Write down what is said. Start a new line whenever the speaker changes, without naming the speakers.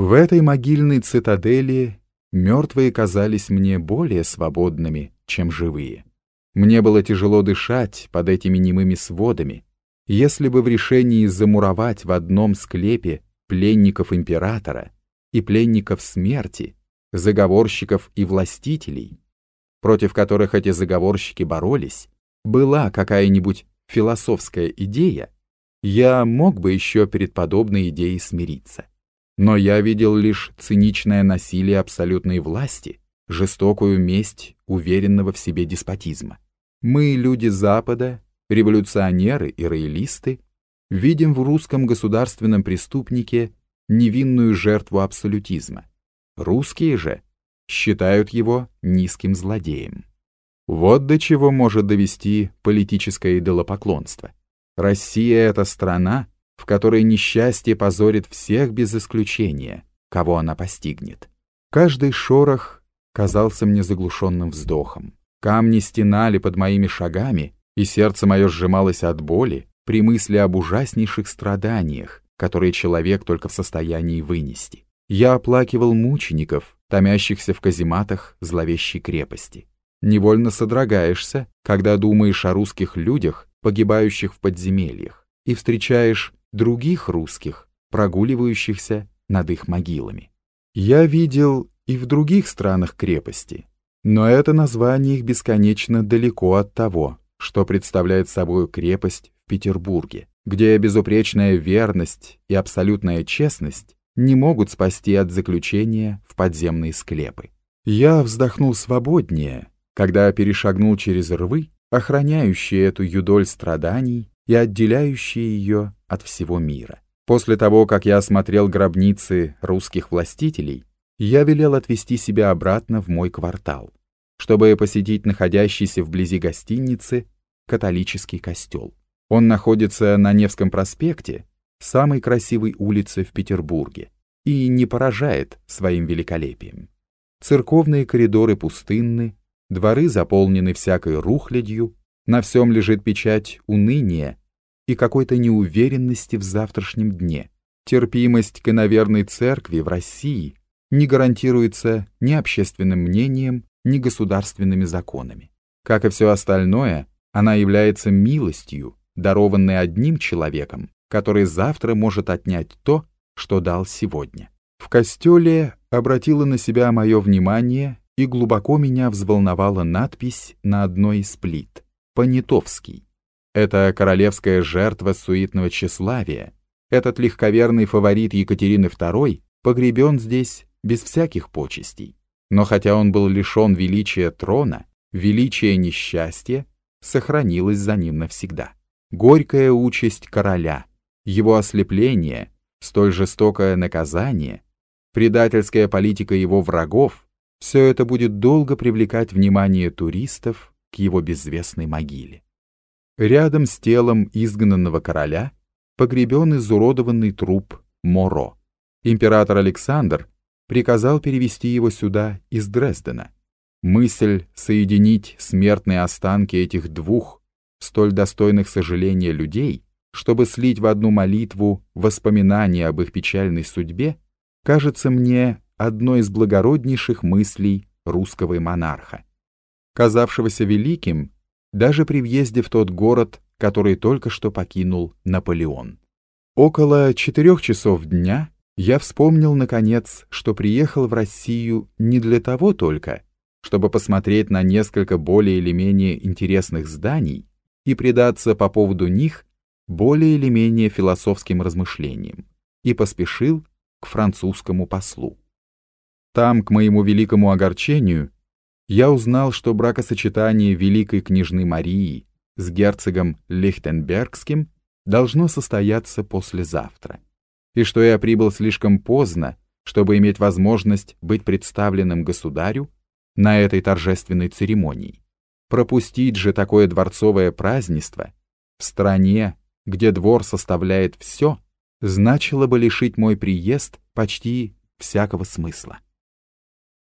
В этой могильной цитадели мертвые казались мне более свободными, чем живые. Мне было тяжело дышать под этими немыми сводами. Если бы в решении замуровать в одном склепе пленников императора и пленников смерти, заговорщиков и властителей, против которых эти заговорщики боролись, была какая-нибудь философская идея, я мог бы еще перед подобной идеей смириться. Но я видел лишь циничное насилие абсолютной власти, жестокую месть уверенного в себе деспотизма. Мы, люди Запада, революционеры и роялисты, видим в русском государственном преступнике невинную жертву абсолютизма. Русские же считают его низким злодеем. Вот до чего может довести политическое идолопоклонство. Россия — это страна, в которой несчастье позорит всех без исключения, кого она постигнет. Каждый шорох казался мне заглушенным вздохом. Камни стенали под моими шагами, и сердце мое сжималось от боли при мысли об ужаснейших страданиях, которые человек только в состоянии вынести. Я оплакивал мучеников, томящихся в казематах зловещей крепости. Невольно содрогаешься, когда думаешь о русских людях, погибающих в подземельях, и встречаешь других русских, прогуливающихся над их могилами. Я видел и в других странах крепости, но это название их бесконечно далеко от того, что представляет собой крепость в Петербурге, где безупречная верность и абсолютная честность не могут спасти от заключения в подземные склепы. Я вздохнул свободнее, когда перешагнул через рвы, охраняющие эту юдоль страданий и отделяющие ее от всего мира. После того, как я осмотрел гробницы русских властителей, я велел отвезти себя обратно в мой квартал, чтобы посетить находящийся вблизи гостиницы католический костел. Он находится на Невском проспекте, самой красивой улице в Петербурге, и не поражает своим великолепием. Церковные коридоры пустынны, Дворы заполнены всякой рухлядью, на всем лежит печать уныния и какой-то неуверенности в завтрашнем дне. Терпимость к иноверной церкви в России не гарантируется ни общественным мнением, ни государственными законами. Как и все остальное, она является милостью, дарованной одним человеком, который завтра может отнять то, что дал сегодня. В костеле обратила на себя мое внимание и глубоко меня взволновала надпись на одной из плит «Понятовский». Это королевская жертва суетного тщеславия. Этот легковерный фаворит Екатерины II погребен здесь без всяких почестей. Но хотя он был лишен величия трона, величие несчастья сохранилось за ним навсегда. Горькая участь короля, его ослепление, столь жестокое наказание, предательская политика его врагов все это будет долго привлекать внимание туристов к его безвестной могиле. Рядом с телом изгнанного короля погребен изуродованный труп Моро. Император Александр приказал перевести его сюда из Дрездена. Мысль соединить смертные останки этих двух, столь достойных сожаления людей, чтобы слить в одну молитву воспоминания об их печальной судьбе, кажется мне одной из благороднейших мыслей русского монарха, казавшегося великим даже при въезде в тот город, который только что покинул Наполеон. Около четырех часов дня я вспомнил, наконец, что приехал в Россию не для того только, чтобы посмотреть на несколько более или менее интересных зданий и предаться по поводу них более или менее философским размышлениям, и поспешил к французскому послу. Там, к моему великому огорчению, я узнал, что бракосочетание великой княжны Марии с герцогом Лихтенбергским должно состояться послезавтра, и что я прибыл слишком поздно, чтобы иметь возможность быть представленным государю на этой торжественной церемонии. Пропустить же такое дворцовое празднество в стране, где двор составляет все, значило бы лишить мой приезд почти всякого смысла.